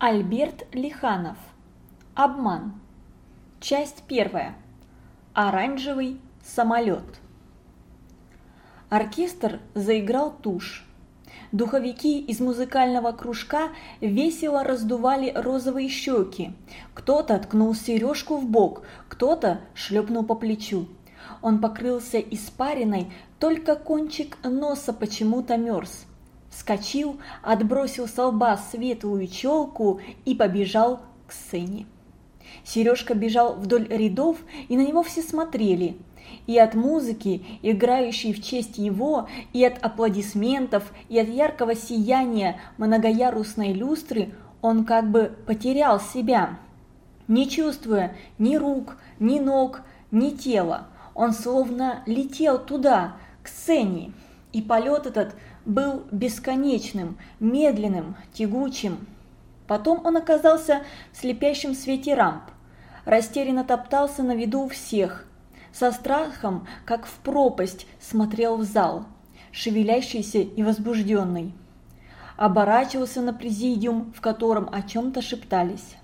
Альберт Лиханов. Обман. Часть первая. Оранжевый самолет. Оркестр заиграл тушь. Духовики из музыкального кружка весело раздували розовые щеки. Кто-то ткнул сережку в бок, кто-то шлепнул по плечу. Он покрылся испариной, только кончик носа почему-то мерз вскочил, отбросил с лба светлую челку и побежал к сцене. Сережка бежал вдоль рядов, и на него все смотрели. И от музыки, играющей в честь его, и от аплодисментов, и от яркого сияния многоярусной люстры он как бы потерял себя. Не чувствуя ни рук, ни ног, ни тела, он словно летел туда, к сцене. И полет этот был бесконечным, медленным, тягучим. Потом он оказался в слепящем свете рамп, растерянно топтался на виду у всех, со страхом, как в пропасть, смотрел в зал, шевелящийся и возбужденный. Оборачивался на президиум, в котором о чем-то шептались.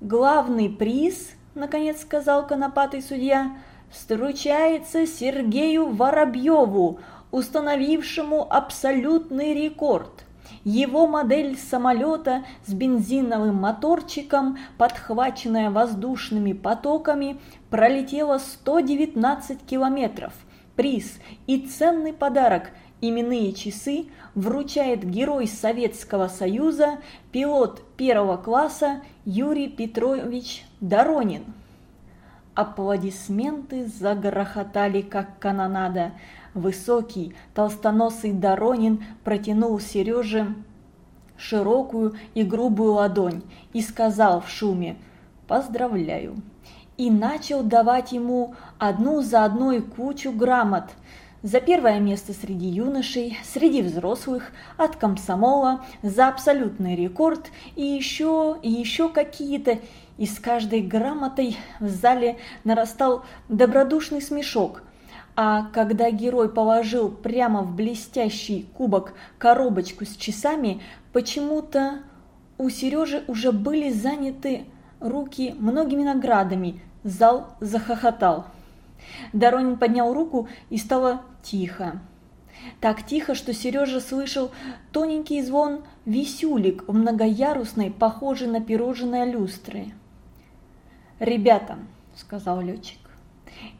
«Главный приз, — наконец сказал конопатый судья, — встречается Сергею Воробьеву, установившему абсолютный рекорд. Его модель самолета с бензиновым моторчиком, подхваченная воздушными потоками, пролетела 119 километров. Приз и ценный подарок – именные часы вручает герой Советского Союза, пилот первого класса Юрий Петрович Доронин. Аплодисменты загрохотали, как канонада – Высокий, толстоносый Доронин протянул Сереже широкую и грубую ладонь и сказал в шуме «Поздравляю!» и начал давать ему одну за одной кучу грамот за первое место среди юношей, среди взрослых, от комсомола, за абсолютный рекорд и еще, и еще какие-то. И с каждой грамотой в зале нарастал добродушный смешок – а когда герой положил прямо в блестящий кубок коробочку с часами, почему-то у Сережи уже были заняты руки многими наградами. Зал захохотал. Доронин поднял руку и стало тихо. Так тихо, что Сережа слышал тоненький звон висюлик в многоярусной, похожей на пирожное люстры. «Ребята», — сказал летчик,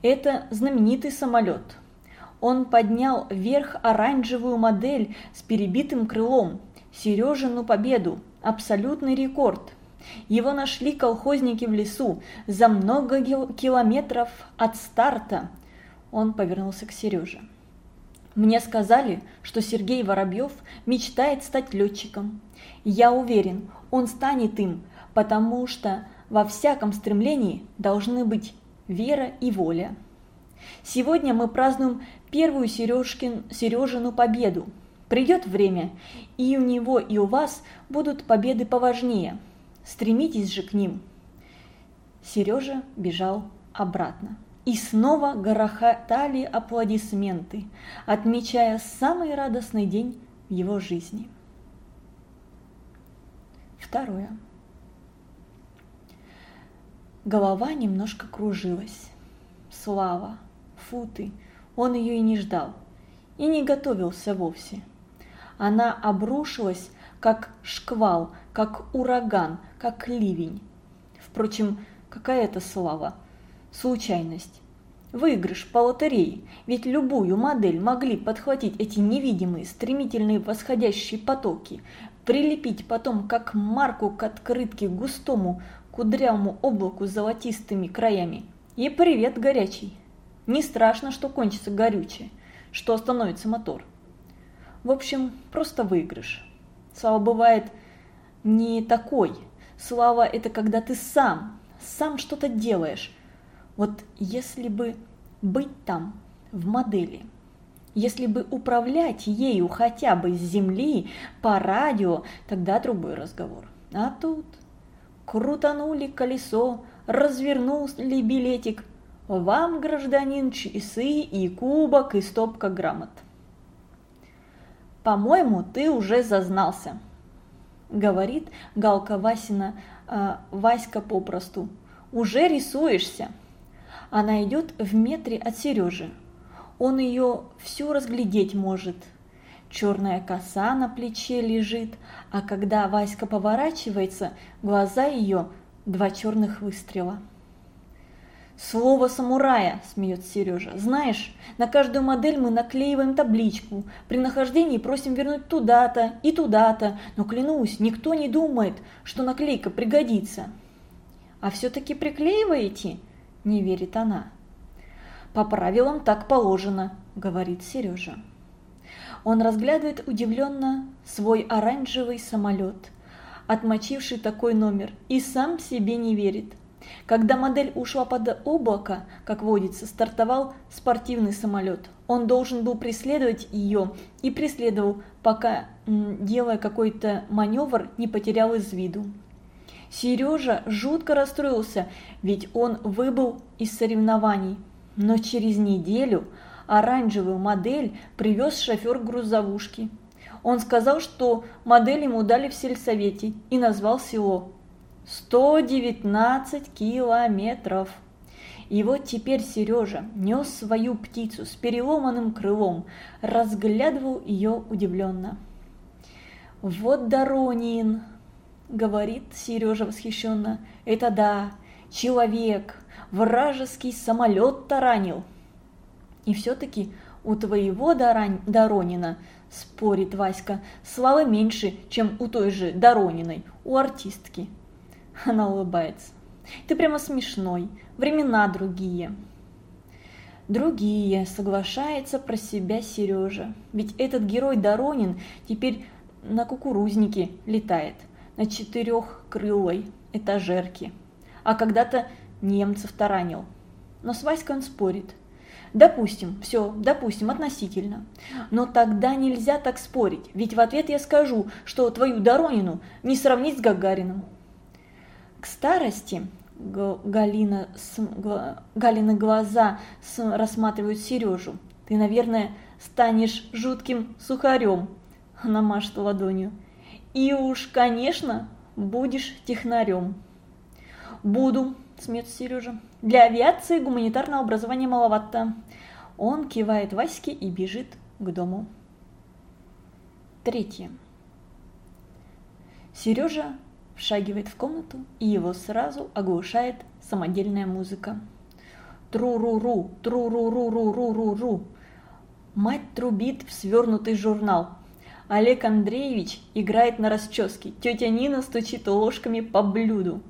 это знаменитый самолет. Он поднял вверх оранжевую модель с перебитым крылом, Сережину победу, абсолютный рекорд. Его нашли колхозники в лесу за много километров от старта. Он повернулся к Сереже. Мне сказали, что Сергей Воробьев мечтает стать летчиком. Я уверен, он станет им, потому что во всяком стремлении должны быть вера и воля. Сегодня мы празднуем первую Сережкин, Сережину победу. Придет время, и у него, и у вас будут победы поважнее. Стремитесь же к ним. Сережа бежал обратно. И снова грохотали аплодисменты, отмечая самый радостный день в его жизни. Второе. Голова немножко кружилась. Слава, фу ты, он ее и не ждал, и не готовился вовсе. Она обрушилась, как шквал, как ураган, как ливень. Впрочем, какая это слава? Случайность. Выигрыш по лотерее, ведь любую модель могли подхватить эти невидимые, стремительные восходящие потоки, прилепить потом как марку к открытке густому, кудрявому облаку с золотистыми краями. И привет горячий. Не страшно, что кончится горючее, что остановится мотор. В общем, просто выигрыш. Слава бывает не такой. Слава – это когда ты сам, сам что-то делаешь. Вот если бы быть там, в модели, если бы управлять ею хотя бы с земли, по радио, тогда другой разговор. А тут крутанули колесо, развернули билетик. Вам, гражданин, часы и кубок и стопка грамот. По-моему, ты уже зазнался. говорит Галка Васина, э, Васька попросту. «Уже рисуешься!» Она идет в метре от Сережи. Он ее всю разглядеть может. Черная коса на плече лежит, а когда Васька поворачивается, глаза ее два черных выстрела. «Слово самурая!» – смеется Сережа. «Знаешь, на каждую модель мы наклеиваем табличку. При нахождении просим вернуть туда-то и туда-то, но, клянусь, никто не думает, что наклейка пригодится». «А все-таки приклеиваете?» – не верит она. «По правилам так положено», – говорит Сережа. Он разглядывает удивленно свой оранжевый самолет, отмочивший такой номер, и сам себе не верит – когда модель ушла под облако, как водится, стартовал спортивный самолет. Он должен был преследовать ее и преследовал, пока, делая какой-то маневр, не потерял из виду. Сережа жутко расстроился, ведь он выбыл из соревнований. Но через неделю оранжевую модель привез шофер грузовушки. Он сказал, что модель ему дали в сельсовете и назвал село 119 километров. И вот теперь Сережа нес свою птицу с переломанным крылом, разглядывал ее удивленно. «Вот Доронин!» — говорит Сережа восхищенно. «Это да, человек, вражеский самолет таранил!» «И все-таки у твоего. Доронина, — спорит Васька, — славы меньше, чем у той же Дорониной, у артистки». Она улыбается. Ты прямо смешной. Времена другие. Другие, соглашается про себя Сережа. Ведь этот герой Доронин теперь на кукурузнике летает, на четырехкрылой этажерке. А когда-то немцев таранил. Но с Васькой он спорит. Допустим, все, допустим, относительно. Но тогда нельзя так спорить, ведь в ответ я скажу, что твою Доронину не сравнить с Гагариным. К старости Галина, Галины глаза рассматривают Сережу. Ты, наверное, станешь жутким сухарем. Она машет ладонью. И уж, конечно, будешь технарем. Буду, смеется Сережа. Для авиации гуманитарного образования маловато. Он кивает Ваське и бежит к дому. Третье. Сережа вшагивает в комнату, и его сразу оглушает самодельная музыка. Тру-ру-ру, тру-ру-ру-ру-ру-ру-ру. Мать трубит в свернутый журнал. Олег Андреевич играет на расческе, тетя Нина стучит ложками по блюду.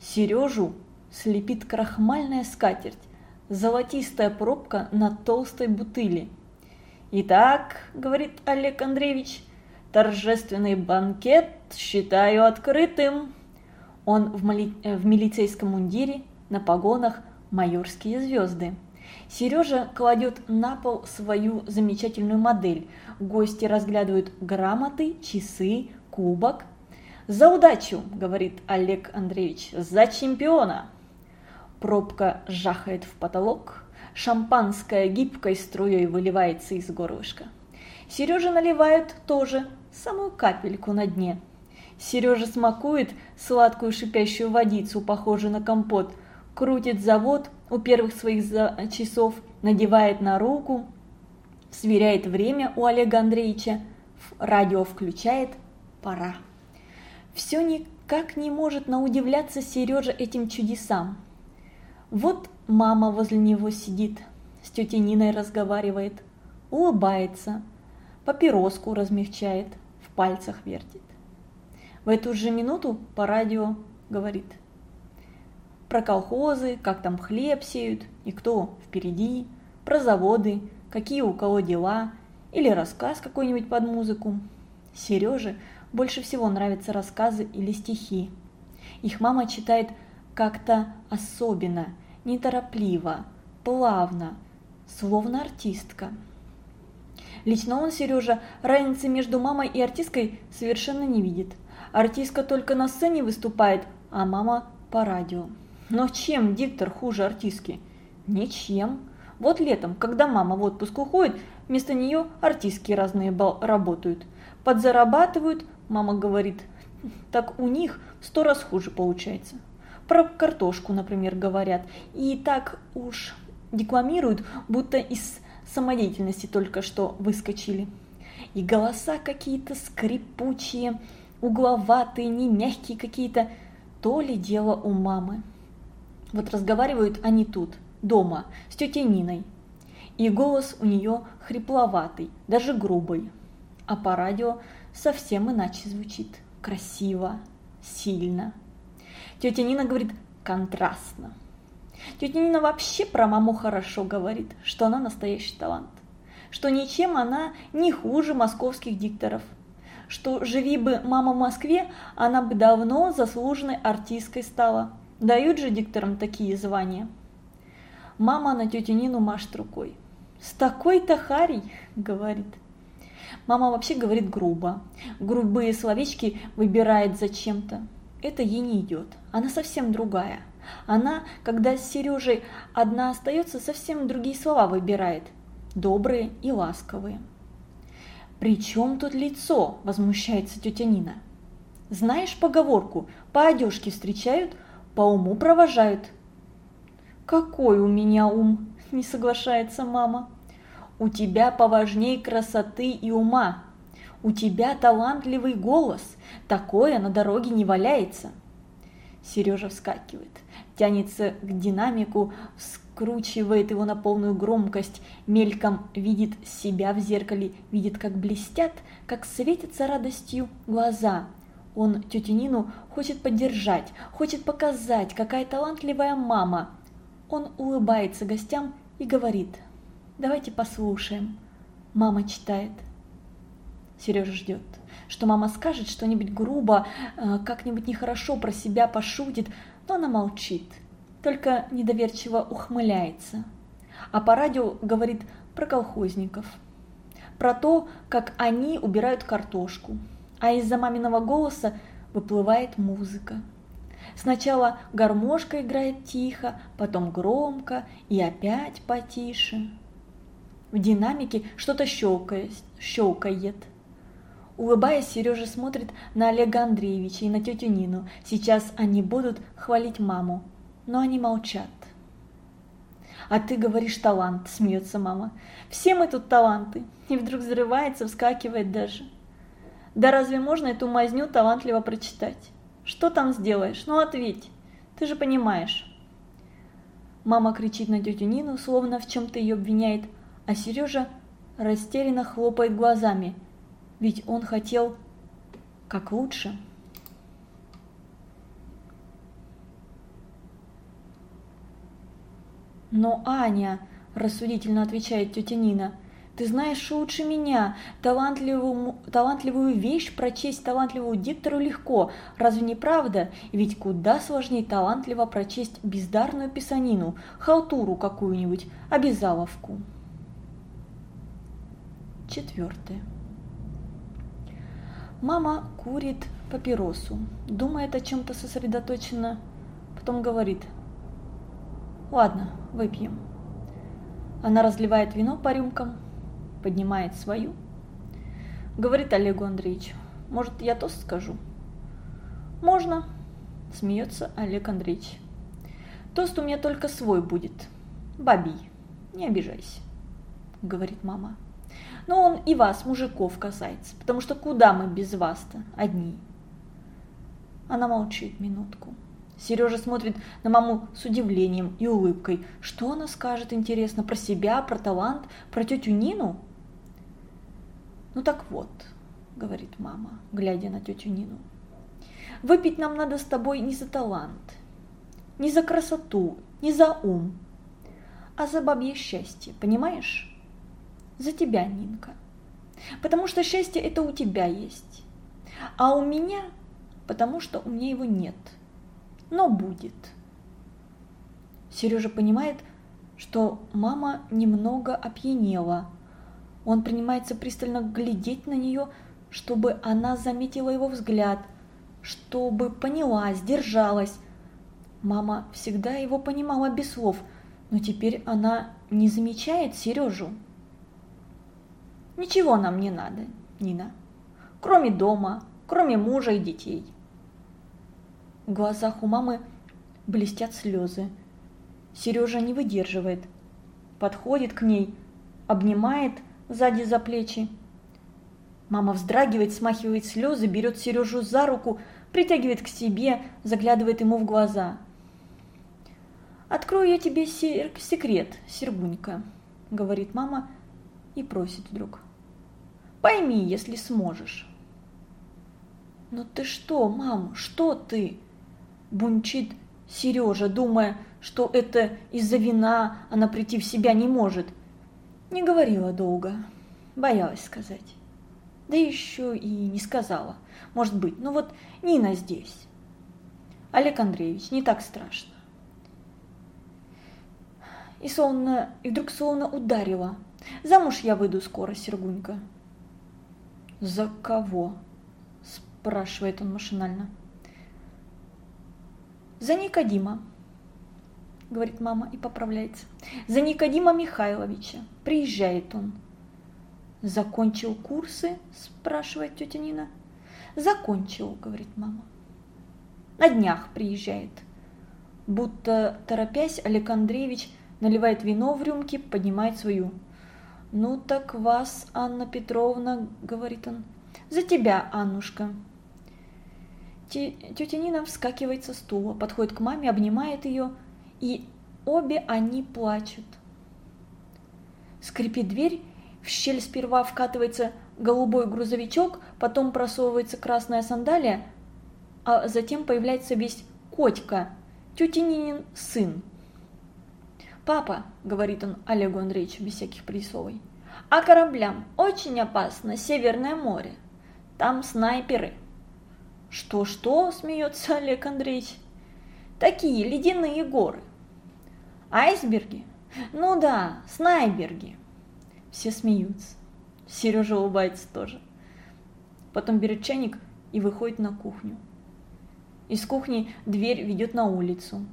Сережу слепит крахмальная скатерть, золотистая пробка на толстой бутыли. «Итак», — говорит Олег Андреевич, Торжественный банкет считаю открытым. Он в, мали... в милицейском мундире, на погонах майорские звезды. Сережа кладет на пол свою замечательную модель. Гости разглядывают грамоты, часы, кубок. «За удачу!» – говорит Олег Андреевич. «За чемпиона!» Пробка жахает в потолок. Шампанское гибкой струей выливается из горлышка. Сережа наливают тоже самую капельку на дне. Сережа смакует сладкую шипящую водицу, похожую на компот, крутит завод у первых своих часов, надевает на руку, сверяет время у Олега Андреевича, радио включает, пора. Все никак не может наудивляться Сережа этим чудесам. Вот мама возле него сидит, с тетей Ниной разговаривает, улыбается, папироску размягчает – пальцах вертит. В эту же минуту по радио говорит про колхозы, как там хлеб сеют и кто впереди, про заводы, какие у кого дела, или рассказ какой-нибудь под музыку. Сереже больше всего нравятся рассказы или стихи. Их мама читает как-то особенно, неторопливо, плавно, словно артистка. Лично он, Сережа, разницы между мамой и артисткой совершенно не видит. Артистка только на сцене выступает, а мама по радио. Но чем диктор хуже артистки? Ничем. Вот летом, когда мама в отпуск уходит, вместо нее артистки разные работают. подзарабатывают, мама говорит, так у них сто раз хуже получается. Про картошку, например, говорят. И так уж декламируют, будто из самодеятельности только что выскочили. И голоса какие-то скрипучие, угловатые, не мягкие какие-то. То ли дело у мамы. Вот разговаривают они тут, дома, с тетей Ниной. И голос у нее хрипловатый, даже грубый. А по радио совсем иначе звучит. Красиво, сильно. Тетя Нина говорит контрастно. Тетя Нина вообще про маму хорошо говорит, что она настоящий талант. Что ничем она не хуже московских дикторов. Что живи бы мама в Москве, она бы давно заслуженной артисткой стала. Дают же дикторам такие звания. Мама на тетю Нину машет рукой. «С такой-то Харей!» – говорит. Мама вообще говорит грубо. Грубые словечки выбирает зачем-то это ей не идет. Она совсем другая. Она, когда с Сережей одна остается, совсем другие слова выбирает. Добрые и ласковые. «При чем тут лицо?» – возмущается тетя Нина. «Знаешь поговорку? По одежке встречают, по уму провожают». «Какой у меня ум?» – не соглашается мама. «У тебя поважней красоты и ума», у тебя талантливый голос, такое на дороге не валяется. Сережа вскакивает, тянется к динамику, скручивает его на полную громкость, мельком видит себя в зеркале, видит, как блестят, как светятся радостью глаза. Он тетю Нину хочет поддержать, хочет показать, какая талантливая мама. Он улыбается гостям и говорит, давайте послушаем. Мама читает. Сережа ждет, что мама скажет что-нибудь грубо, э, как-нибудь нехорошо про себя пошутит, но она молчит, только недоверчиво ухмыляется. А по радио говорит про колхозников, про то, как они убирают картошку, а из-за маминого голоса выплывает музыка. Сначала гармошка играет тихо, потом громко и опять потише. В динамике что-то щелкает, щелкает. Улыбаясь, Сережа смотрит на Олега Андреевича и на тетю Нину. Сейчас они будут хвалить маму, но они молчат. «А ты говоришь талант», – смеется мама. «Все мы тут таланты». И вдруг взрывается, вскакивает даже. «Да разве можно эту мазню талантливо прочитать? Что там сделаешь? Ну ответь, ты же понимаешь». Мама кричит на тетю Нину, словно в чем-то ее обвиняет, а Сережа растерянно хлопает глазами – ведь он хотел как лучше. Но Аня, рассудительно отвечает тетя Нина, ты знаешь лучше меня, талантливую, талантливую вещь прочесть талантливому диктору легко, разве не правда? Ведь куда сложнее талантливо прочесть бездарную писанину, халтуру какую-нибудь, обязаловку. Четвертое. Мама курит папиросу, думает о чем-то сосредоточенно, потом говорит, ладно, выпьем. Она разливает вино по рюмкам, поднимает свою, говорит Олегу Андреевичу, может, я тост скажу? Можно, смеется Олег Андреевич. Тост у меня только свой будет, бабий, не обижайся, говорит мама. Но он и вас, мужиков, касается, потому что куда мы без вас-то одни? Она молчит минутку. Сережа смотрит на маму с удивлением и улыбкой. Что она скажет, интересно, про себя, про талант, про тетю Нину? Ну так вот, говорит мама, глядя на тетю Нину. Выпить нам надо с тобой не за талант, не за красоту, не за ум, а за бабье счастье, понимаешь? За тебя, Нинка. Потому что счастье это у тебя есть. А у меня, потому что у меня его нет. Но будет. Сережа понимает, что мама немного опьянела. Он принимается пристально глядеть на нее, чтобы она заметила его взгляд, чтобы поняла, сдержалась. Мама всегда его понимала без слов, но теперь она не замечает Сережу. «Ничего нам не надо, Нина», кроме дома, кроме мужа и детей. В глазах у мамы блестят слезы. Сережа не выдерживает, подходит к ней, обнимает сзади за плечи. Мама вздрагивает, смахивает слезы, берет Сережу за руку, притягивает к себе, заглядывает ему в глаза. «Открою я тебе секрет, Сергунька», — говорит мама и просит вдруг. «Пойми, если сможешь». «Ну ты что, мам, что ты?» Бунчит Сережа, думая, что это из-за вина она прийти в себя не может. Не говорила долго, боялась сказать. Да еще и не сказала. Может быть, ну вот Нина здесь. Олег Андреевич, не так страшно. И словно, и вдруг словно ударила. Замуж я выйду скоро, Сергунька. За кого? Спрашивает он машинально. За Никодима, говорит мама и поправляется. За Никодима Михайловича. Приезжает он. Закончил курсы? Спрашивает тетя Нина. Закончил, говорит мама. На днях приезжает. Будто торопясь, Олег Андреевич наливает вино в рюмки, поднимает свою. «Ну так вас, Анна Петровна», — говорит он, — «за тебя, Аннушка». Тетя Нина вскакивает со стула, подходит к маме, обнимает ее, и обе они плачут. Скрипит дверь, в щель сперва вкатывается голубой грузовичок, потом просовывается красная сандалия, а затем появляется весь Котька, тетя Нинин сын. «Папа», — говорит он Олегу Андреевичу без всяких присовой, — «а кораблям очень опасно Северное море. Там снайперы». «Что-что?» – смеется Олег Андреевич. «Такие ледяные горы». «Айсберги?» «Ну да, снайберги». Все смеются. Сережа улыбается тоже. Потом берет чайник и выходит на кухню. Из кухни дверь ведет на улицу.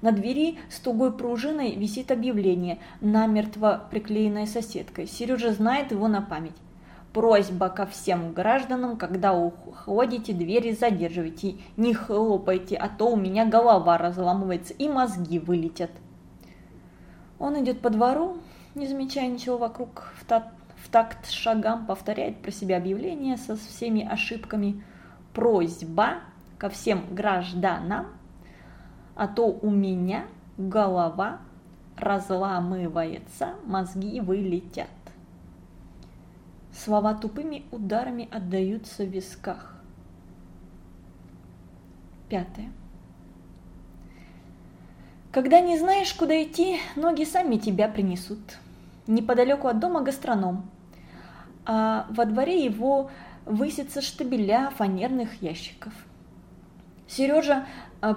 На двери с тугой пружиной висит объявление, намертво приклеенное соседкой. Сережа знает его на память. Просьба ко всем гражданам, когда уходите, двери задерживайте, не хлопайте, а то у меня голова разламывается и мозги вылетят. Он идет по двору, не замечая ничего вокруг, в, та в такт шагам повторяет про себя объявление со всеми ошибками. Просьба ко всем гражданам, а то у меня голова разламывается, мозги вылетят. Слова тупыми ударами отдаются в висках. Пятое. Когда не знаешь, куда идти, ноги сами тебя принесут. Неподалеку от дома гастроном, а во дворе его высятся штабеля фанерных ящиков. Сережа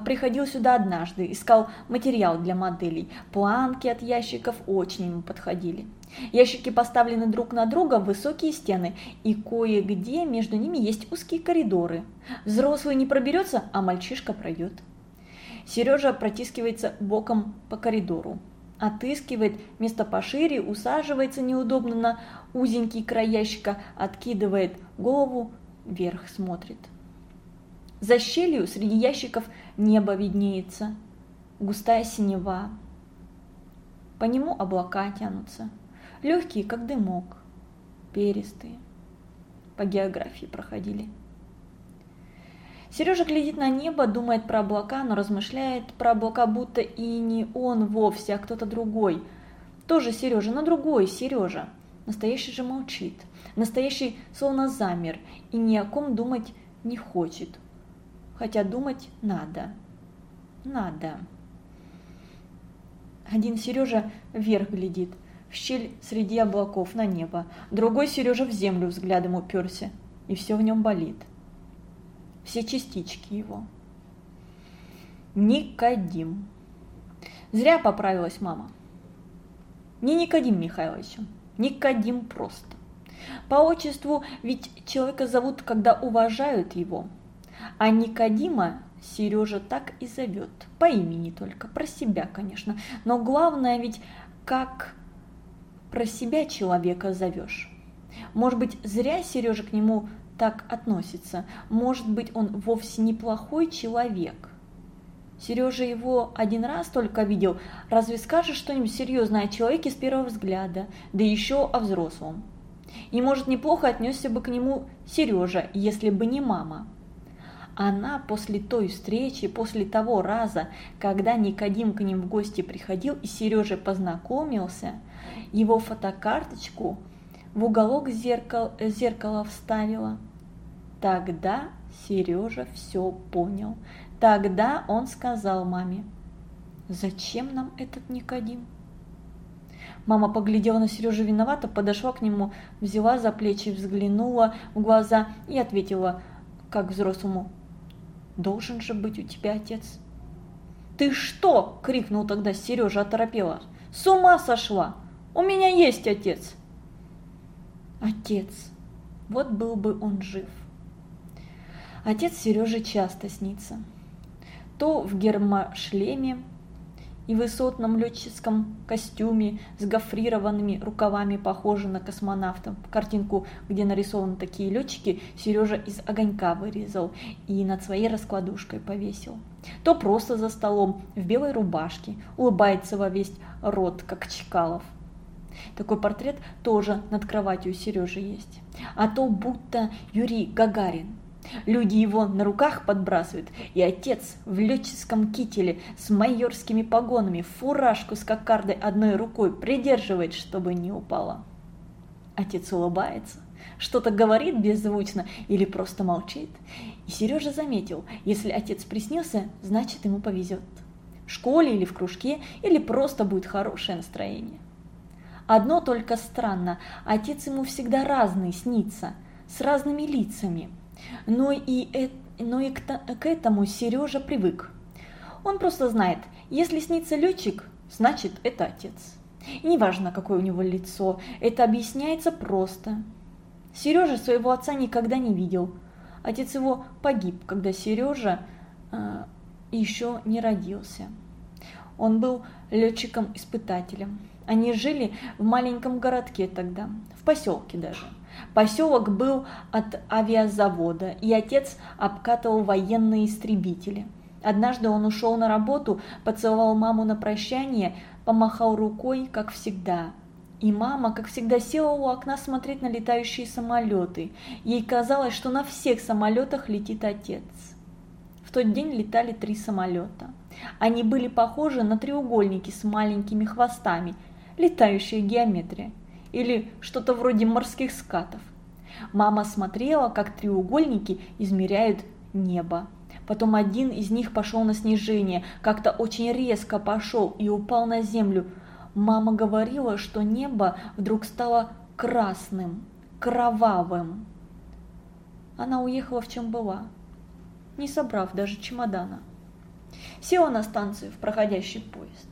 приходил сюда однажды, искал материал для моделей. Планки от ящиков очень ему подходили. Ящики поставлены друг на друга высокие стены, и кое-где между ними есть узкие коридоры. Взрослый не проберется, а мальчишка пройдет. Сережа протискивается боком по коридору. Отыскивает место пошире, усаживается неудобно на узенький край ящика, откидывает голову, вверх смотрит. За щелью среди ящиков небо виднеется, густая синева. По нему облака тянутся легкие, как дымок, перистые. По географии проходили. Сережа глядит на небо, думает про облака, но размышляет про облака, будто и не он вовсе, а кто-то другой. Тоже Сережа, но другой Сережа. Настоящий же молчит. Настоящий словно замер и ни о ком думать не хочет. Хотя думать надо. Надо. Один Сережа вверх глядит – в щель среди облаков на небо. Другой Сережа в землю взглядом уперся, и все в нем болит. Все частички его. Никодим. Зря поправилась мама. Не Никодим Михайловичем, Никодим просто. По отчеству ведь человека зовут, когда уважают его. А Никодима Сережа так и зовет. По имени только, про себя, конечно. Но главное ведь, как про себя человека зовешь. Может быть, зря Сережа к нему так относится? Может быть, он вовсе неплохой человек? Сережа его один раз только видел. Разве скажешь что-нибудь серьезное о человеке с первого взгляда, да еще о взрослом? И, может, неплохо отнесся бы к нему Сережа, если бы не мама. Она после той встречи, после того раза, когда Никодим к ним в гости приходил и Сережа познакомился, его фотокарточку в уголок зеркал, зеркала вставила. Тогда Сережа все понял. Тогда он сказал маме, «Зачем нам этот Никодим?» Мама поглядела на Сережу виновато, подошла к нему, взяла за плечи, взглянула в глаза и ответила, как взрослому, «Должен же быть у тебя отец». «Ты что?» – крикнул тогда Сережа оторопела. «С ума сошла! У меня есть отец!» Отец. Вот был бы он жив. Отец Сережи часто снится. То в гермошлеме, и высотном летческом костюме с гофрированными рукавами похожи на космонавта. Картинку, где нарисованы такие летчики, Сережа из огонька вырезал и над своей раскладушкой повесил. То просто за столом, в белой рубашке, улыбается во весь рот, как Чкалов. Такой портрет тоже над кроватью Сережи есть. А то будто Юрий Гагарин, Люди его на руках подбрасывают, и отец в летческом кителе с майорскими погонами фуражку с кокардой одной рукой придерживает, чтобы не упала. Отец улыбается, что-то говорит беззвучно или просто молчит. И Сережа заметил, если отец приснился, значит ему повезет. В школе или в кружке, или просто будет хорошее настроение. Одно только странно, отец ему всегда разный снится, с разными лицами – но и, но и к, к этому Сережа привык. Он просто знает, если снится летчик, значит это отец. Неважно, какое у него лицо, это объясняется просто. Сережа своего отца никогда не видел. Отец его погиб, когда Сережа э, еще не родился. Он был летчиком-испытателем. Они жили в маленьком городке тогда, в поселке даже. Поселок был от авиазавода, и отец обкатывал военные истребители. Однажды он ушел на работу, поцеловал маму на прощание, помахал рукой, как всегда. И мама, как всегда, села у окна смотреть на летающие самолеты. Ей казалось, что на всех самолетах летит отец. В тот день летали три самолета. Они были похожи на треугольники с маленькими хвостами, летающая геометрия или что-то вроде морских скатов. Мама смотрела, как треугольники измеряют небо. Потом один из них пошел на снижение, как-то очень резко пошел и упал на землю. Мама говорила, что небо вдруг стало красным, кровавым. Она уехала в чем была, не собрав даже чемодана. Села на станцию в проходящий поезд.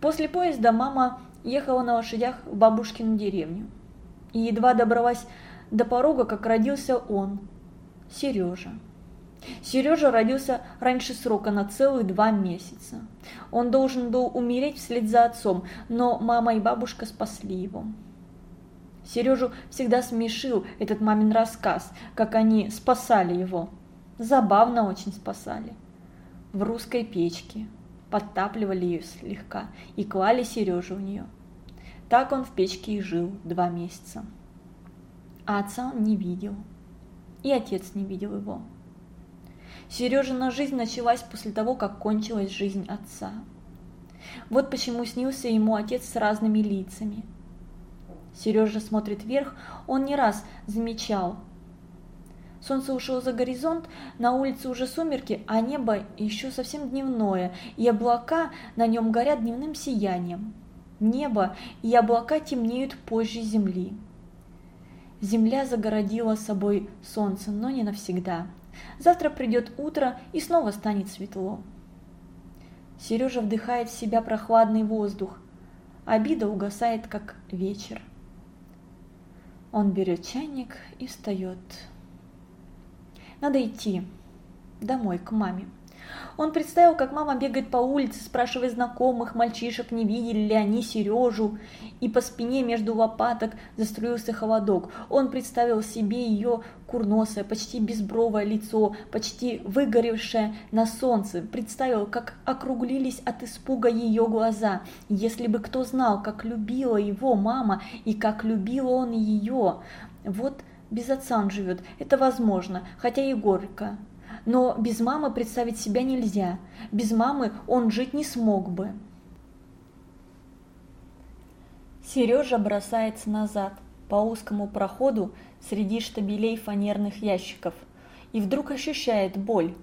После поезда мама ехала на лошадях в бабушкину деревню. И едва добралась до порога, как родился он, Сережа. Сережа родился раньше срока на целых два месяца. Он должен был умереть вслед за отцом, но мама и бабушка спасли его. Сережу всегда смешил этот мамин рассказ, как они спасали его. Забавно очень спасали. В русской печке, подтапливали ее слегка и клали Сережу в нее. Так он в печке и жил два месяца. А отца он не видел. И отец не видел его. Сережина жизнь началась после того, как кончилась жизнь отца. Вот почему снился ему отец с разными лицами. Сережа смотрит вверх, он не раз замечал, Солнце ушло за горизонт, на улице уже сумерки, а небо еще совсем дневное, и облака на нем горят дневным сиянием. Небо и облака темнеют позже земли. Земля загородила собой солнце, но не навсегда. Завтра придет утро и снова станет светло. Сережа вдыхает в себя прохладный воздух. Обида угасает, как вечер. Он берет чайник и встает. Надо идти домой, к маме. Он представил, как мама бегает по улице, спрашивая знакомых мальчишек, не видели ли они Сережу, и по спине между лопаток заструился холодок. Он представил себе ее курносое, почти безбровое лицо, почти выгоревшее на солнце, представил, как округлились от испуга ее глаза. Если бы кто знал, как любила его мама и как любил он ее. Вот без отца он живет, это возможно, хотя и горько. Но без мамы представить себя нельзя. Без мамы он жить не смог бы. Сережа бросается назад по узкому проходу среди штабелей фанерных ящиков и вдруг ощущает боль.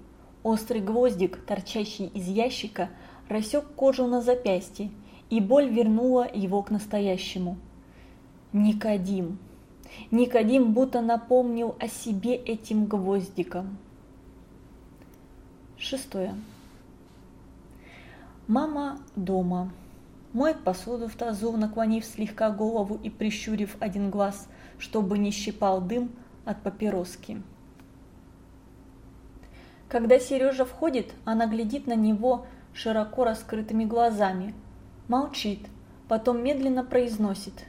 Острый гвоздик, торчащий из ящика, рассек кожу на запястье, и боль вернула его к настоящему. Никодим. Никодим будто напомнил о себе этим гвоздиком. Шестое. Мама дома. Моет посуду в тазу, наклонив слегка голову и прищурив один глаз, чтобы не щипал дым от папироски. Когда Сережа входит, она глядит на него широко раскрытыми глазами, молчит, потом медленно произносит.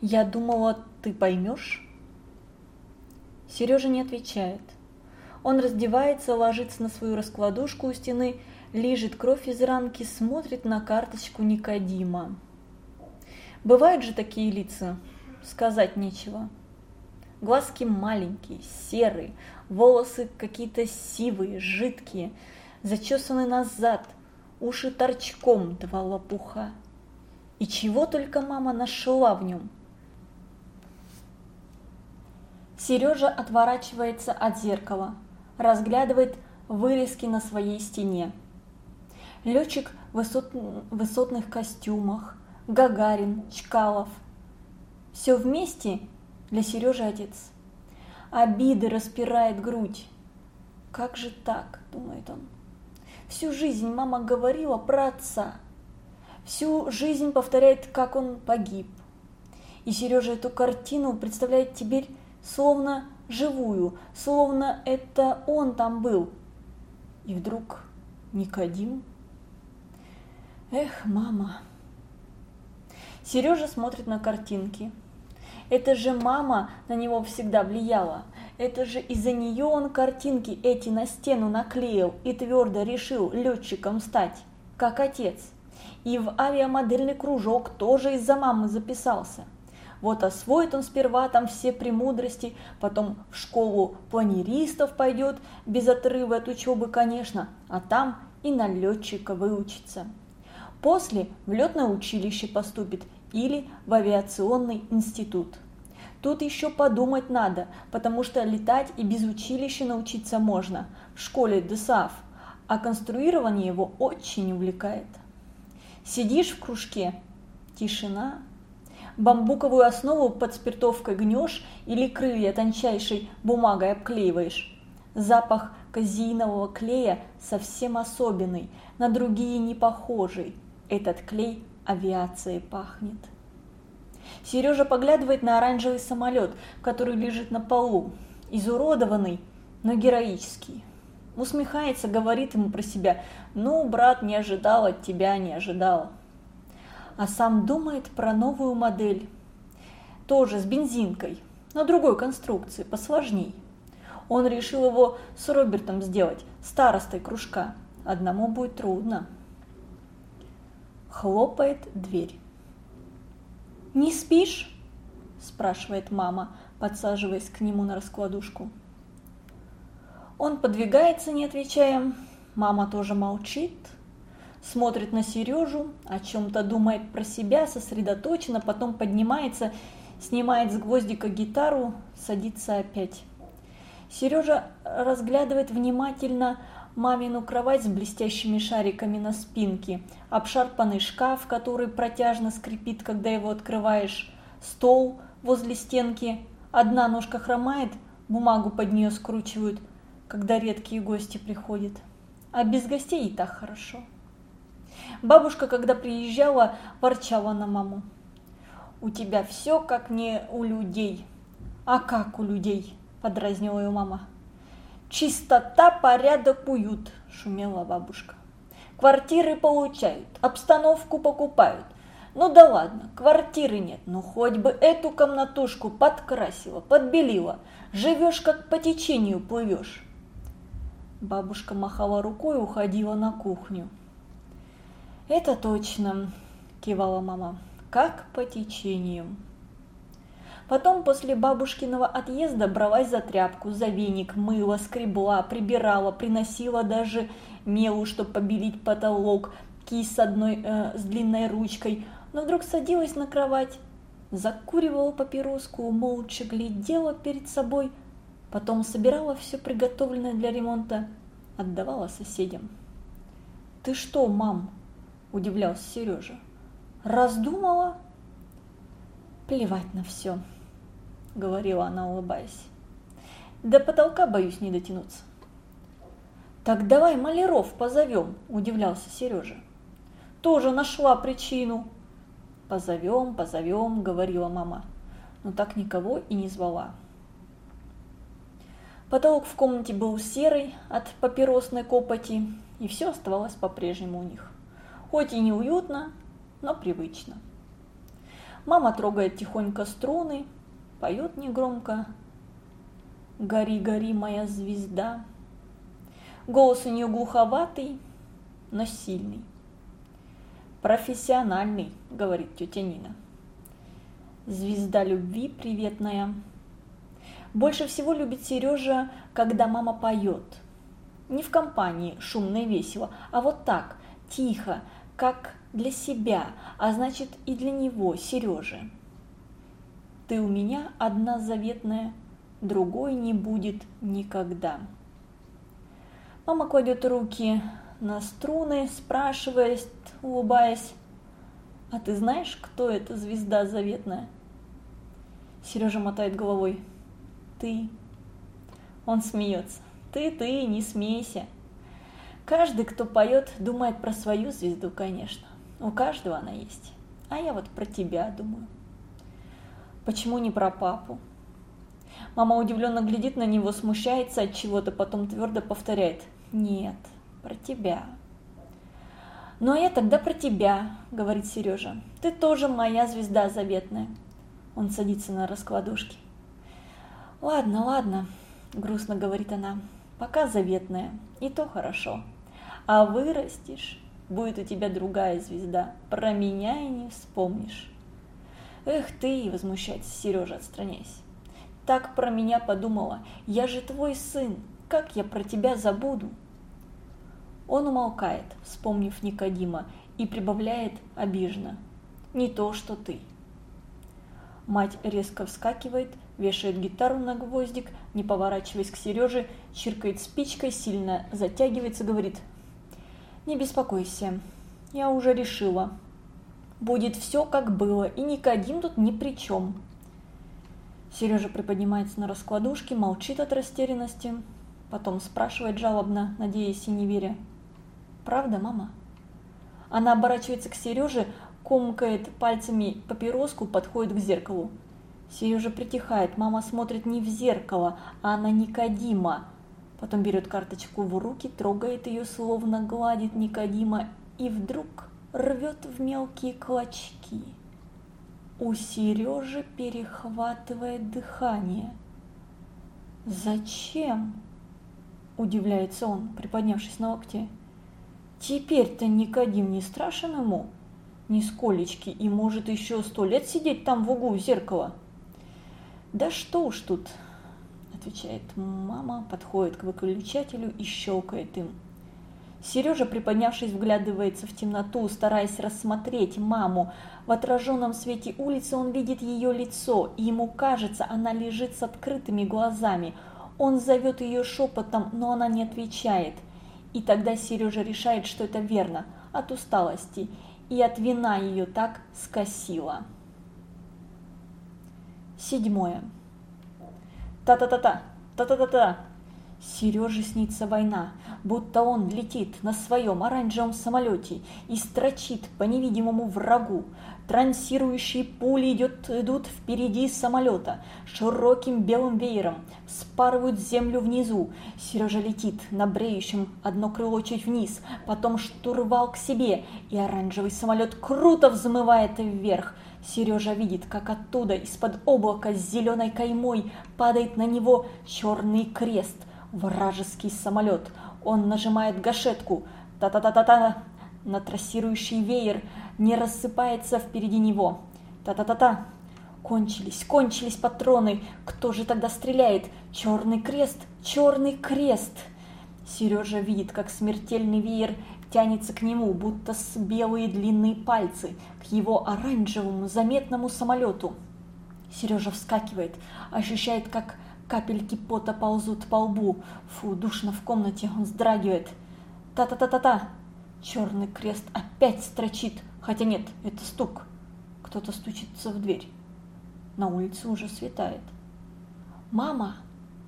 «Я думала, ты поймешь?» Сережа не отвечает. Он раздевается, ложится на свою раскладушку у стены, лижет кровь из ранки, смотрит на карточку Никодима. Бывают же такие лица, сказать нечего. Глазки маленькие, серые, волосы какие-то сивые, жидкие, зачесаны назад, уши торчком, два лопуха. И чего только мама нашла в нем? Сережа отворачивается от зеркала разглядывает вырезки на своей стене. Летчик в высот... высотных костюмах, Гагарин, Чкалов. Все вместе для Сережи отец. Обиды распирает грудь. Как же так, думает он. Всю жизнь мама говорила про отца. Всю жизнь повторяет, как он погиб. И Сережа эту картину представляет теперь словно живую, словно это он там был. И вдруг Никодим. Эх, мама. Сережа смотрит на картинки. Это же мама на него всегда влияла. Это же из-за нее он картинки эти на стену наклеил и твердо решил летчиком стать, как отец. И в авиамодельный кружок тоже из-за мамы записался. Вот освоит он сперва там все премудрости, потом в школу планеристов пойдет, без отрыва от учебы, конечно, а там и на летчика выучится. После в летное училище поступит или в авиационный институт. Тут еще подумать надо, потому что летать и без училища научиться можно, в школе ДСАФ, а конструирование его очень увлекает. Сидишь в кружке, тишина, бамбуковую основу под спиртовкой гнешь или крылья тончайшей бумагой обклеиваешь. Запах казеинового клея совсем особенный, на другие не похожий. Этот клей авиацией пахнет. Сережа поглядывает на оранжевый самолет, который лежит на полу, изуродованный, но героический. Усмехается, говорит ему про себя, ну, брат, не ожидал от тебя, не ожидал а сам думает про новую модель. Тоже с бензинкой, но другой конструкции, посложней. Он решил его с Робертом сделать, старостой кружка. Одному будет трудно. Хлопает дверь. «Не спишь?» – спрашивает мама, подсаживаясь к нему на раскладушку. Он подвигается, не отвечая. Мама тоже молчит, смотрит на Сережу, о чем-то думает про себя, сосредоточенно, потом поднимается, снимает с гвоздика гитару, садится опять. Сережа разглядывает внимательно мамину кровать с блестящими шариками на спинке, обшарпанный шкаф, который протяжно скрипит, когда его открываешь, стол возле стенки, одна ножка хромает, бумагу под нее скручивают, когда редкие гости приходят. А без гостей и так хорошо. Бабушка, когда приезжала, ворчала на маму. «У тебя все как не у людей». «А как у людей?» – подразнила ее мама. Чистота, порядок, уют, шумела бабушка. Квартиры получают, обстановку покупают. Ну да ладно, квартиры нет, ну хоть бы эту комнатушку подкрасила, подбелила. Живешь как по течению плывешь. Бабушка махала рукой и уходила на кухню. «Это точно», – кивала мама, – «как по течению». Потом после бабушкиного отъезда бралась за тряпку, за веник, мыла, скребла, прибирала, приносила даже мелу, чтобы побелить потолок, кисть с одной э, с длинной ручкой, но вдруг садилась на кровать, закуривала папироску, молча глядела перед собой, потом собирала все приготовленное для ремонта, отдавала соседям. «Ты что, мам?» – удивлялся Сережа. «Раздумала?» «Плевать на все», – говорила она, улыбаясь. «До потолка боюсь не дотянуться». «Так давай маляров позовем», – удивлялся Сережа. «Тоже нашла причину». «Позовем, позовем», – говорила мама, но так никого и не звала. Потолок в комнате был серый от папиросной копоти, и все оставалось по-прежнему у них. Хоть и неуютно, но привычно. Мама трогает тихонько струны, поет негромко «Гори, гори, моя звезда». Голос у нее глуховатый, но сильный. «Профессиональный», — говорит тетя Нина. «Звезда любви приветная». Больше всего любит Сережа, когда мама поет. Не в компании шумно и весело, а вот так, тихо, как для себя, а значит и для него, Сережи. Ты у меня одна заветная, другой не будет никогда. Мама кладет руки на струны, спрашивая, улыбаясь, «А ты знаешь, кто эта звезда заветная?» Сережа мотает головой. «Ты». Он смеется. «Ты, ты, не смейся». Каждый, кто поет, думает про свою звезду, конечно. У каждого она есть. А я вот про тебя думаю. Почему не про папу? Мама удивленно глядит на него, смущается от чего-то, потом твердо повторяет. Нет, про тебя. Ну а я тогда про тебя, говорит Сережа. Ты тоже моя звезда заветная. Он садится на раскладушке. Ладно, ладно, грустно говорит она. Пока заветная, и то хорошо. А вырастешь, будет у тебя другая звезда, про меня и не вспомнишь. Эх ты, возмущается Сережа, отстраняясь. Так про меня подумала, я же твой сын, как я про тебя забуду? Он умолкает, вспомнив Никодима, и прибавляет обиженно. Не то, что ты. Мать резко вскакивает, вешает гитару на гвоздик, не поворачиваясь к Сереже, чиркает спичкой, сильно затягивается, говорит не беспокойся, я уже решила. Будет все как было, и Никодим тут ни при чем. Сережа приподнимается на раскладушке, молчит от растерянности, потом спрашивает жалобно, надеясь и не веря. «Правда, мама?» Она оборачивается к Сереже, комкает пальцами папироску, подходит к зеркалу. Сережа притихает, мама смотрит не в зеркало, а на Никодима, Потом берет карточку в руки, трогает ее, словно гладит Никодима, и вдруг рвет в мелкие клочки. У Сережи перехватывает дыхание. «Зачем?» – удивляется он, приподнявшись на локте. «Теперь-то Никодим не страшен ему, нисколечки, и может еще сто лет сидеть там в углу зеркала». «Да что уж тут, отвечает мама, подходит к выключателю и щелкает им. Сережа, приподнявшись, вглядывается в темноту, стараясь рассмотреть маму. В отраженном свете улицы он видит ее лицо, и ему кажется, она лежит с открытыми глазами. Он зовет ее шепотом, но она не отвечает. И тогда Сережа решает, что это верно, от усталости, и от вина ее так скосила. Седьмое. Та-та-та-та, та-та-та-та. Сереже снится война, будто он летит на своем оранжевом самолете и строчит по невидимому врагу. Трансирующие пули идет, идут впереди самолета, широким белым веером, спарывают землю внизу. Сережа летит на бреющем, одно крыло чуть вниз, потом штурвал к себе, и оранжевый самолет круто взмывает вверх. Сережа видит, как оттуда, из-под облака с зеленой каймой, падает на него черный крест, вражеский самолет. Он нажимает гашетку, та-та-та-та-та, на трассирующий веер, не рассыпается впереди него. Та-та-та-та. Кончились, кончились патроны. Кто же тогда стреляет? Черный крест, черный крест. Сережа видит, как смертельный веер тянется к нему, будто с белые длинные пальцы, к его оранжевому заметному самолету. Сережа вскакивает, ощущает, как капельки пота ползут по лбу. Фу, душно в комнате, он вздрагивает. Та-та-та-та-та. Черный крест опять строчит. Хотя нет, это стук. Кто-то стучится в дверь. На улице уже светает. «Мама!»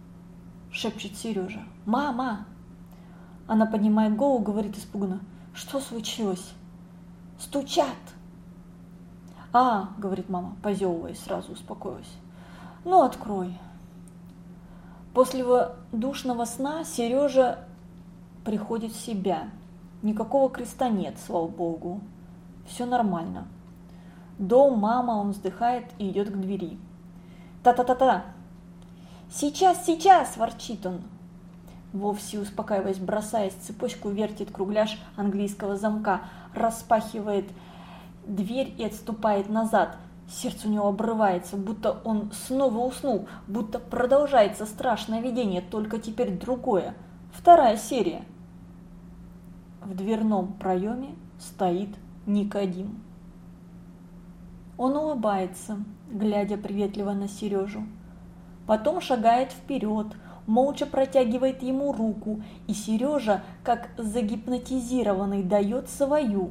– шепчет Сережа. «Мама!» Она поднимает голову, говорит испуганно. «Что случилось?» «Стучат!» «А!» – говорит мама, позевывая, сразу успокоилась. «Ну, открой!» После душного сна Сережа приходит в себя. Никакого креста нет, слава богу все нормально. Дом, мама, он вздыхает и идет к двери. Та-та-та-та! Сейчас, сейчас, ворчит он. Вовсе успокаиваясь, бросаясь, цепочку вертит кругляш английского замка, распахивает дверь и отступает назад. Сердце у него обрывается, будто он снова уснул, будто продолжается страшное видение, только теперь другое. Вторая серия. В дверном проеме стоит Никодим. Он улыбается, глядя приветливо на Сережу. Потом шагает вперед, молча протягивает ему руку, и Сережа, как загипнотизированный, дает свою.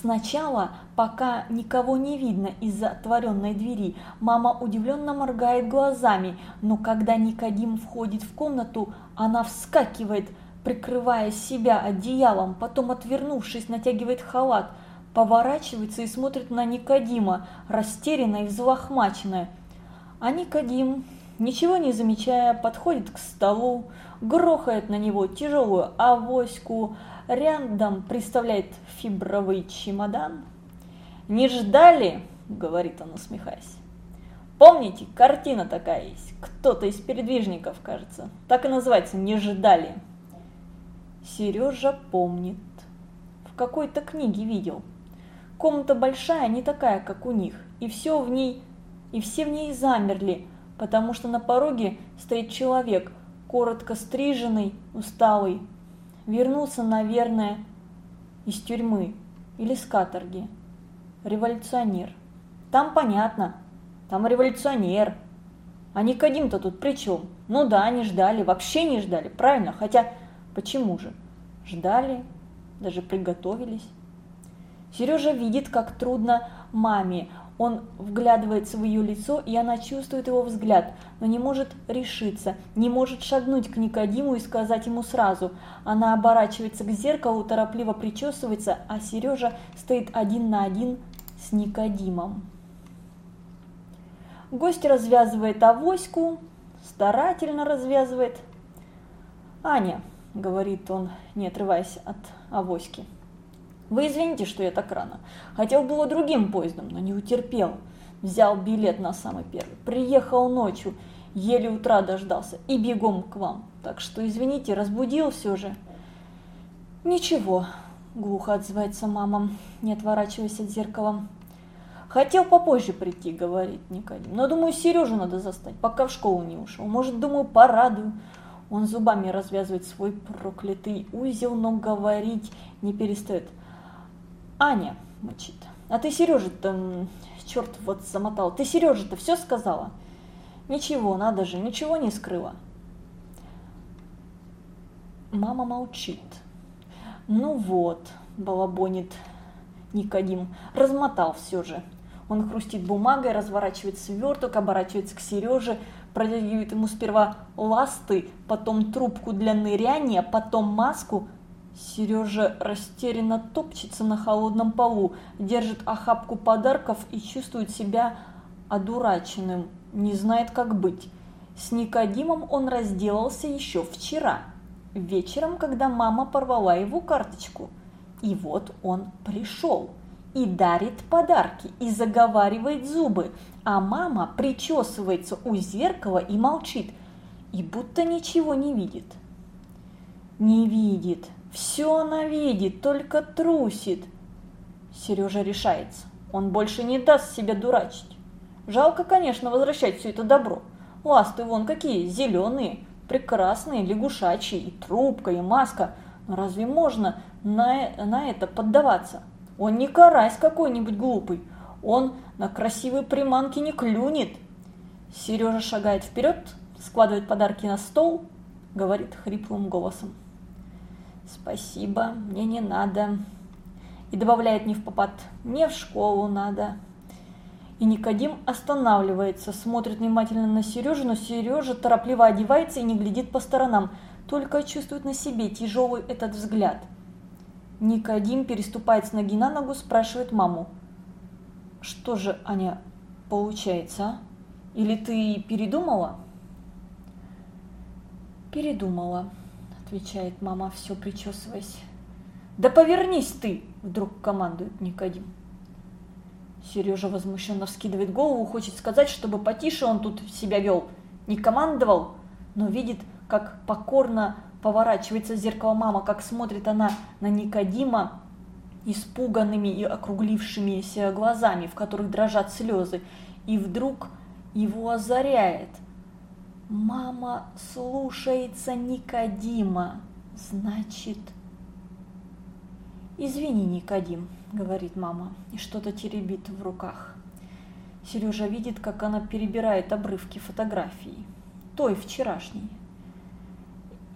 Сначала, пока никого не видно из-за отворенной двери, мама удивленно моргает глазами, но когда Никодим входит в комнату, она вскакивает – прикрывая себя одеялом, потом, отвернувшись, натягивает халат, поворачивается и смотрит на Никодима, растерянная и взлохмаченная. А Никодим, ничего не замечая, подходит к столу, грохает на него тяжелую авоську, рядом представляет фибровый чемодан. «Не ждали?» – говорит он, усмехаясь. Помните, картина такая есть, кто-то из передвижников, кажется. Так и называется «Не ждали». Сережа помнит. В какой-то книге видел. Комната большая, не такая, как у них, и все в ней, и все в ней замерли, потому что на пороге стоит человек, коротко стриженный, усталый. Вернулся, наверное, из тюрьмы или с каторги. Революционер. Там понятно, там революционер. А Никодим-то тут при чем? Ну да, не ждали, вообще не ждали, правильно, хотя Почему же? Ждали, даже приготовились. Сережа видит, как трудно маме. Он вглядывается в ее лицо, и она чувствует его взгляд, но не может решиться, не может шагнуть к Никодиму и сказать ему сразу. Она оборачивается к зеркалу, торопливо причесывается, а Сережа стоит один на один с Никодимом. Гость развязывает авоську, старательно развязывает. Аня, говорит он, не отрываясь от авоськи. Вы извините, что я так рано. Хотел было другим поездом, но не утерпел. Взял билет на самый первый. Приехал ночью, еле утра дождался и бегом к вам. Так что извините, разбудил все же. Ничего, глухо отзывается мама, не отворачиваясь от зеркала. Хотел попозже прийти, говорит Никодим, но думаю, Сережу надо застать, пока в школу не ушел. Может, думаю, порадую. Он зубами развязывает свой проклятый узел, но говорить не перестает. Аня, мочит. А ты Сережа-то, черт вот замотал, ты Сережа-то все сказала? Ничего, надо же, ничего не скрыла. Мама молчит. Ну вот, балабонит Никодим, размотал все же. Он хрустит бумагой, разворачивает сверток, оборачивается к Сереже, протягивает ему сперва ласты, потом трубку для ныряния, потом маску. Сережа растерянно топчется на холодном полу, держит охапку подарков и чувствует себя одураченным, не знает как быть. С Никодимом он разделался еще вчера, вечером, когда мама порвала его карточку. И вот он пришел и дарит подарки, и заговаривает зубы, а мама причесывается у зеркала и молчит, и будто ничего не видит. Не видит, все она видит, только трусит. Сережа решается, он больше не даст себя дурачить. Жалко, конечно, возвращать все это добро. Ласты вон какие, зеленые, прекрасные, лягушачьи, и трубка, и маска. Но разве можно на, на это поддаваться? Он не карась какой-нибудь глупый. Он на красивые приманки не клюнет. Сережа шагает вперед, складывает подарки на стол, говорит хриплым голосом. «Спасибо, мне не надо». И добавляет не в попад, «мне в школу надо». И Никодим останавливается, смотрит внимательно на Сережу, но Сережа торопливо одевается и не глядит по сторонам, только чувствует на себе тяжелый этот взгляд – Никодим переступает с ноги на ногу, спрашивает маму. Что же, Аня, получается, а? Или ты передумала? Передумала, отвечает мама, все причесываясь. Да повернись ты, вдруг командует Никодим. Сережа возмущенно вскидывает голову, хочет сказать, чтобы потише он тут себя вел. Не командовал, но видит, как покорно Поворачивается в зеркало мама, как смотрит она на Никодима испуганными и округлившимися глазами, в которых дрожат слезы. И вдруг его озаряет. Мама слушается Никодима. Значит... «Извини, Никодим», — говорит мама, и что-то теребит в руках. Сережа видит, как она перебирает обрывки фотографии, той вчерашней.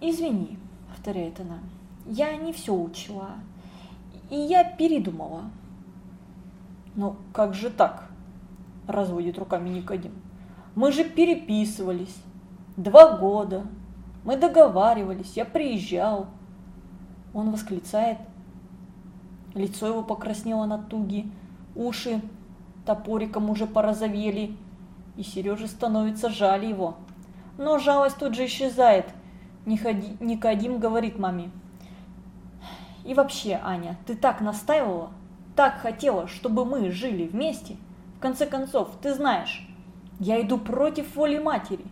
«Извини», — повторяет она, — «я не все учла, и я передумала». «Ну как же так?» – разводит руками Никодим. «Мы же переписывались. Два года. Мы договаривались, я приезжал». Он восклицает. Лицо его покраснело на туги, уши топориком уже порозовели, и Сереже становится жаль его. Но жалость тут же исчезает – Никодим говорит маме. И вообще, Аня, ты так настаивала, так хотела, чтобы мы жили вместе. В конце концов, ты знаешь, я иду против воли матери.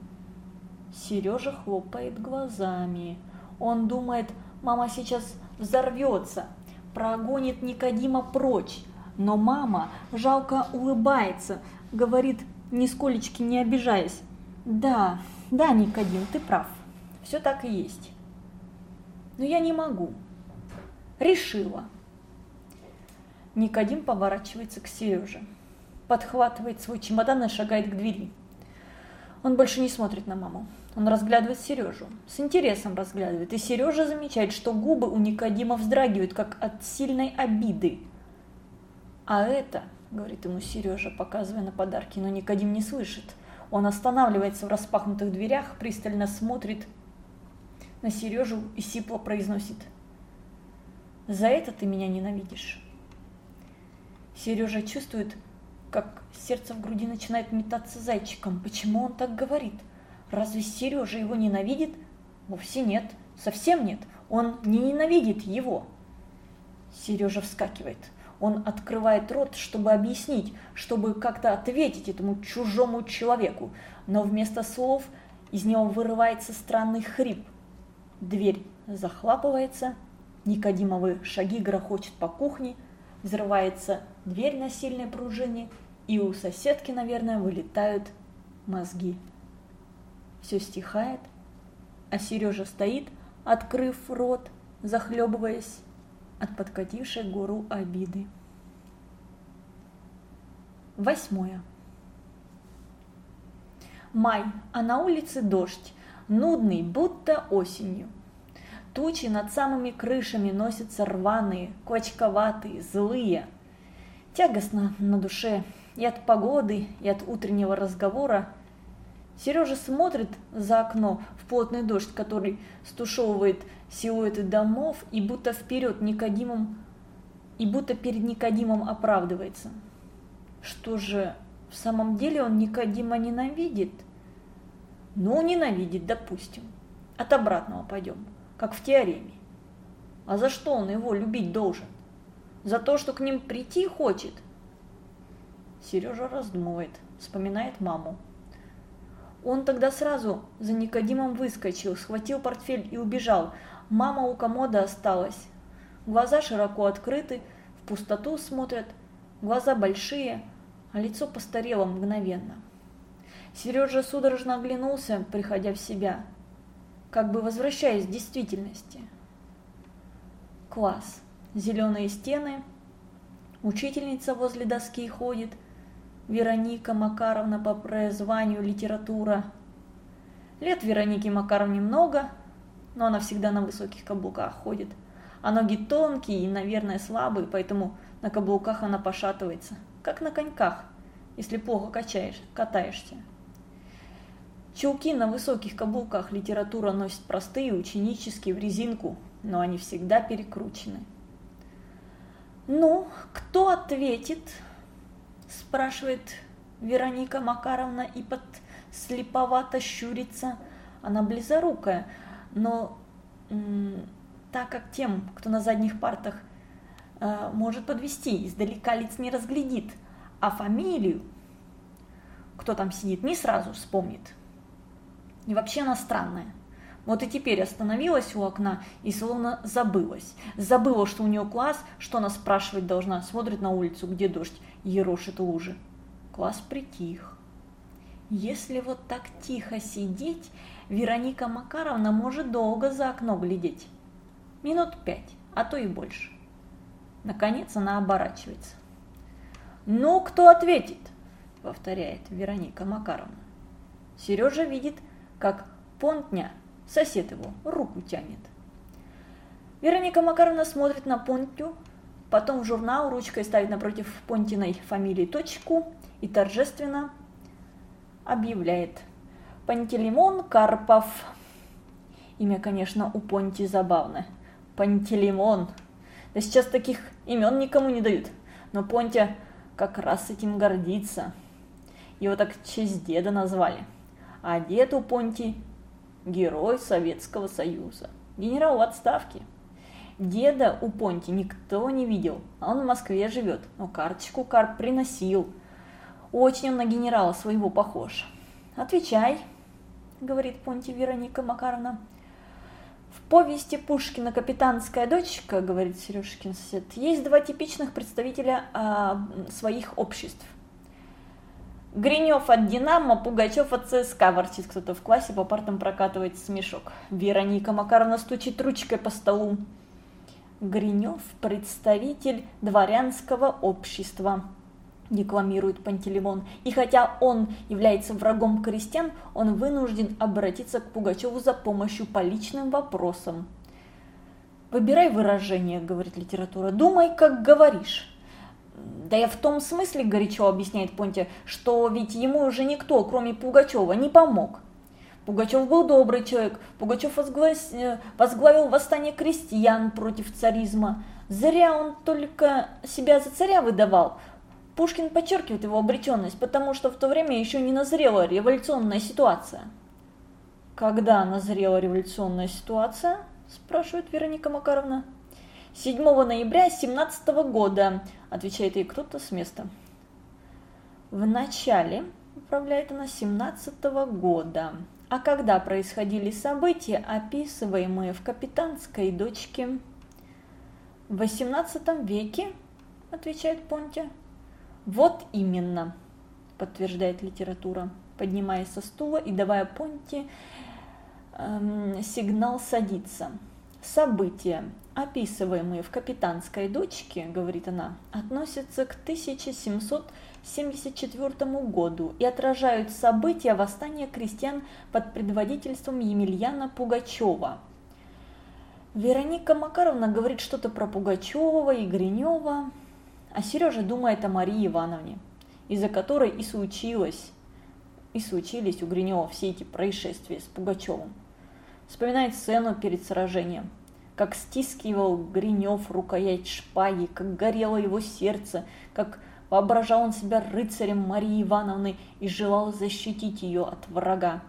Сережа хлопает глазами. Он думает, мама сейчас взорвется, прогонит Никодима прочь. Но мама жалко улыбается, говорит, нисколечки не обижаясь. Да, да, Никодим, ты прав. Все так и есть. Но я не могу. Решила. Никодим поворачивается к Сереже, подхватывает свой чемодан и шагает к двери. Он больше не смотрит на маму. Он разглядывает Сережу. С интересом разглядывает. И Сережа замечает, что губы у Никодима вздрагивают, как от сильной обиды. А это, говорит ему Сережа, показывая на подарки, но Никодим не слышит. Он останавливается в распахнутых дверях, пристально смотрит на Сережу и сипло произносит. «За это ты меня ненавидишь». Сережа чувствует, как сердце в груди начинает метаться зайчиком. Почему он так говорит? Разве Сережа его ненавидит? Вовсе нет, совсем нет. Он не ненавидит его. Сережа вскакивает. Он открывает рот, чтобы объяснить, чтобы как-то ответить этому чужому человеку. Но вместо слов из него вырывается странный хрип – Дверь захлапывается, Никодимовы шаги грохочут по кухне, взрывается дверь на сильной пружине, и у соседки, наверное, вылетают мозги. Все стихает, а Сережа стоит, открыв рот, захлебываясь от подкатившей гору обиды. Восьмое. Май, а на улице дождь нудный, будто осенью. Тучи над самыми крышами носятся рваные, клочковатые, злые. Тягостно на душе и от погоды, и от утреннего разговора. Сережа смотрит за окно в плотный дождь, который стушевывает силуэты домов и будто вперед Никодимом, и будто перед Никодимом оправдывается. Что же, в самом деле он Никодима ненавидит? Ну, ненавидит, допустим. От обратного пойдем, как в теореме. А за что он его любить должен? За то, что к ним прийти хочет? Сережа раздумывает, вспоминает маму. Он тогда сразу за Никодимом выскочил, схватил портфель и убежал. Мама у комода осталась. Глаза широко открыты, в пустоту смотрят, глаза большие, а лицо постарело мгновенно. Сережа судорожно оглянулся, приходя в себя, как бы возвращаясь к действительности. Класс. Зеленые стены. Учительница возле доски ходит – Вероника Макаровна по прозванию литература. Лет Веронике Макаровне много, но она всегда на высоких каблуках ходит. А ноги тонкие и, наверное, слабые, поэтому на каблуках она пошатывается, как на коньках, если плохо качаешь, катаешься. Чулки на высоких каблуках литература носит простые, ученические, в резинку, но они всегда перекручены. «Ну, кто ответит?» Спрашивает Вероника Макаровна и под слеповато щурится. Она близорукая, но так как тем, кто на задних партах, э, может подвести, издалека лиц не разглядит, а фамилию, кто там сидит, не сразу вспомнит. И вообще она странная. Вот и теперь остановилась у окна и словно забылась. Забыла, что у нее класс, что она спрашивать должна, смотрит на улицу, где дождь, ерошит лужи. Класс притих. Если вот так тихо сидеть, Вероника Макаровна может долго за окно глядеть. Минут пять, а то и больше. Наконец она оборачивается. «Ну, кто ответит?» – повторяет Вероника Макаровна. Сережа видит, как Понтня, сосед его, руку тянет. Вероника Макаровна смотрит на Понтю, Потом в журнал ручкой ставит напротив Понтиной фамилии точку и торжественно объявляет Пантелеймон Карпов. Имя, конечно, у Понти забавное. Пантелеймон. Да сейчас таких имен никому не дают. Но Понтя как раз этим гордится. Его так в честь деда назвали. А дед у Понти – герой Советского Союза. Генерал в отставке. Деда у Понти никто не видел, а он в Москве живет, но карточку карт приносил. Очень он на генерала своего похож. «Отвечай», — говорит Понти Вероника Макаровна. В повести Пушкина «Капитанская дочка», говорит Сережкин сосед, есть два типичных представителя а, своих обществ. Гринев от «Динамо», Пугачев от ЦСКА, ворчит кто-то в классе, по партам прокатывает смешок. Вероника Макаровна стучит ручкой по столу. Гринев – представитель дворянского общества, декламирует Пантелеймон. И хотя он является врагом крестьян, он вынужден обратиться к Пугачеву за помощью по личным вопросам. «Выбирай выражение», – говорит литература, – «думай, как говоришь». Да я в том смысле, горячо объясняет Понтия, что ведь ему уже никто, кроме Пугачева, не помог. Пугачев был добрый человек. Пугачев возглавил, возглавил восстание крестьян против царизма. Зря он только себя за царя выдавал. Пушкин подчеркивает его обреченность, потому что в то время еще не назрела революционная ситуация. Когда назрела революционная ситуация? спрашивает Вероника Макаровна. 7 ноября 17 года, отвечает ей кто-то с места. В начале, управляет она, 17 года. А когда происходили события, описываемые в «Капитанской дочке»? В XVIII веке, отвечает Понтя. Вот именно, подтверждает литература, поднимаясь со стула и давая Понте эм, сигнал садиться. События, описываемые в «Капитанской дочке», говорит она, относятся к 1700 1974 году и отражают события восстания крестьян под предводительством Емельяна Пугачева. Вероника Макаровна говорит что-то про Пугачева и Гринева, а Сережа думает о Марии Ивановне, из-за которой и случилось и случились у Гринева все эти происшествия с Пугачевым. Вспоминает сцену перед сражением, как стискивал Гринев рукоять шпаги, как горело его сердце, как воображал он себя рыцарем Марии Ивановны и желал защитить ее от врага.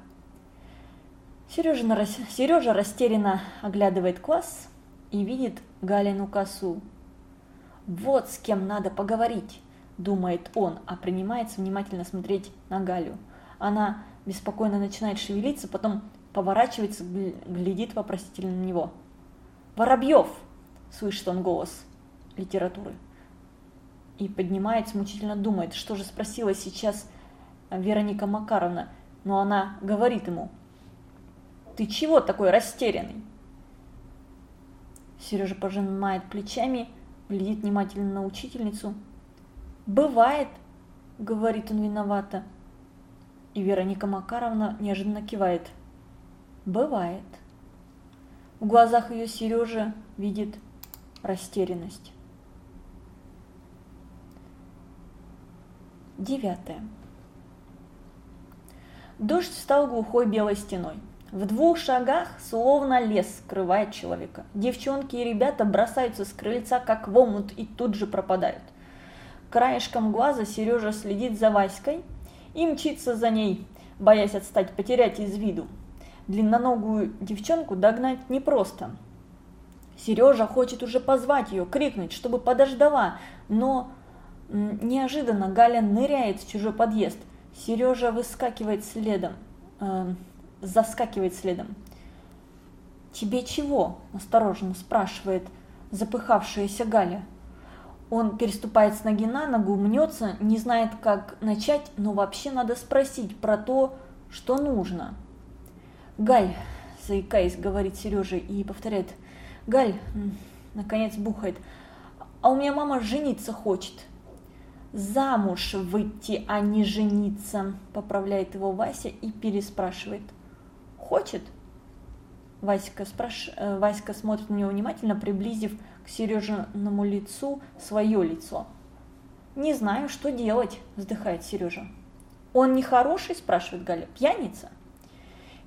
Сережа, Сережа растерянно оглядывает класс и видит Галину косу. «Вот с кем надо поговорить», – думает он, а принимается внимательно смотреть на Галю. Она беспокойно начинает шевелиться, потом поворачивается, глядит вопросительно на него. «Воробьев!» – слышит он голос литературы. И поднимается, мучительно думает, что же спросила сейчас Вероника Макаровна, но она говорит ему. «Ты чего такой растерянный?» Сережа пожимает плечами, глядит внимательно на учительницу. «Бывает», — говорит он виновато. И Вероника Макаровна неожиданно кивает. «Бывает». В глазах ее Сережа видит растерянность. Девятое. Дождь встал глухой белой стеной. В двух шагах словно лес скрывает человека. Девчонки и ребята бросаются с крыльца, как в омут, и тут же пропадают. Краешком глаза Сережа следит за Васькой и мчится за ней, боясь отстать, потерять из виду. Длинноногую девчонку догнать непросто. Сережа хочет уже позвать ее, крикнуть, чтобы подождала, но неожиданно Галя ныряет в чужой подъезд. Сережа выскакивает следом. Э, заскакивает следом. «Тебе чего?» – осторожно спрашивает запыхавшаяся Галя. Он переступает с ноги на ногу, мнется, не знает, как начать, но вообще надо спросить про то, что нужно. «Галь», – заикаясь, говорит Сережа и повторяет, «Галь», наконец бухает, «а у меня мама жениться хочет». «Замуж выйти, а не жениться», – поправляет его Вася и переспрашивает – хочет?» Васька, спраш... Э, Васька смотрит на него внимательно, приблизив к Сережиному лицу свое лицо. «Не знаю, что делать», – вздыхает Сережа. «Он не хороший?» – спрашивает Галя. «Пьяница?»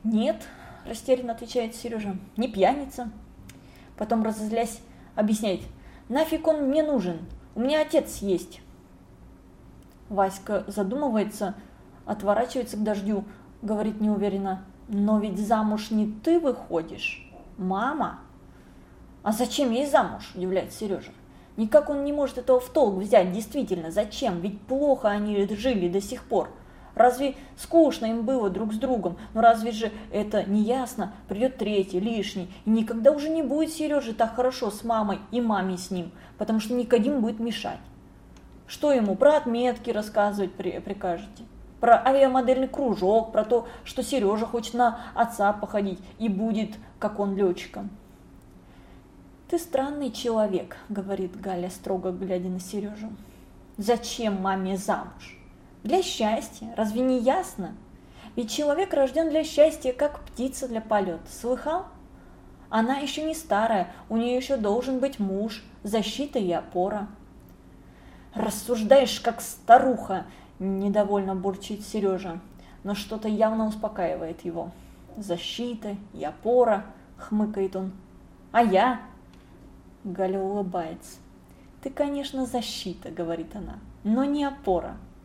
«Нет», – растерянно отвечает Сережа. «Не пьяница». Потом, разозлясь, объясняет. «Нафиг он мне нужен? У меня отец есть». Васька задумывается, отворачивается к дождю, говорит неуверенно. Но ведь замуж не ты выходишь, мама. А зачем ей замуж, удивляется Сережа. Никак он не может этого в толк взять, действительно, зачем? Ведь плохо они жили до сих пор. Разве скучно им было друг с другом? Но разве же это не ясно? Придет третий, лишний, и никогда уже не будет Сережи так хорошо с мамой и маме с ним, потому что Никодим будет мешать. Что ему про отметки рассказывать прикажете? про авиамодельный кружок, про то, что Сережа хочет на отца походить и будет, как он, летчиком. «Ты странный человек», — говорит Галя, строго глядя на Сережу. «Зачем маме замуж? Для счастья, разве не ясно? Ведь человек рожден для счастья, как птица для полета. Слыхал? Она еще не старая, у нее еще должен быть муж, защита и опора». «Рассуждаешь, как старуха!» Недовольно бурчит Сережа, но что-то явно успокаивает его. Защита и опора, хмыкает он. А я? Галя улыбается. Ты, конечно, защита, говорит она, но не опора.